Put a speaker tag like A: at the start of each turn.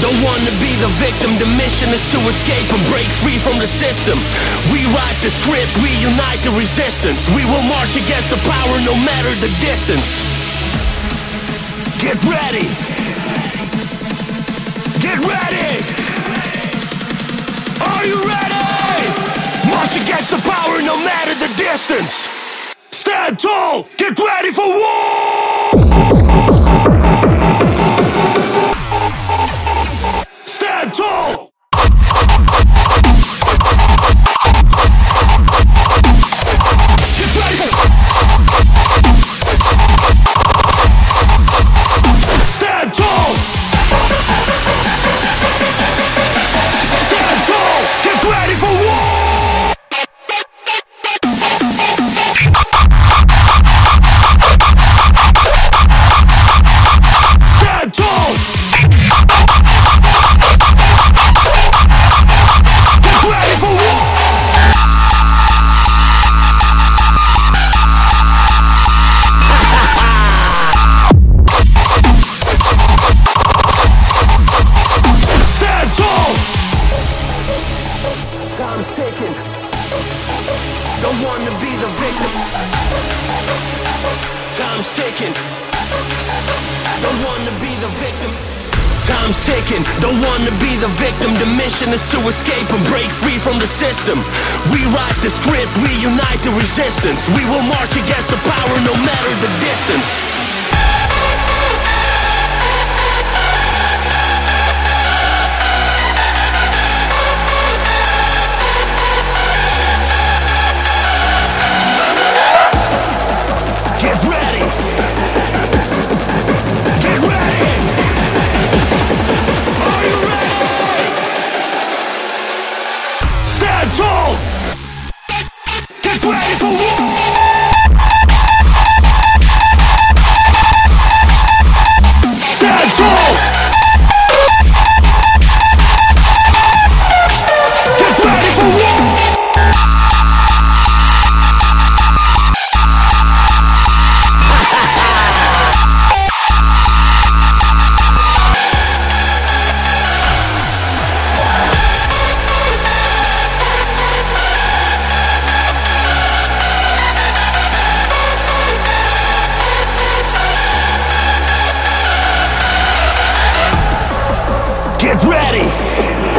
A: Don't wanna be the victim, the mission is to escape and break free from the system. Rewrite the script, reunite the resistance. We will march against the power no matter the distance. Get ready! Get ready! Are you ready? March against the power no matter the distance. Stand tall! Get ready for war! Don't wanna be the victim. Time's ticking, don't wanna be the victim. The mission is to escape and break free from the system. Rewrite the script, reunite the resistance. We will march against the power no matter the distance. Get ready for war! Thank you.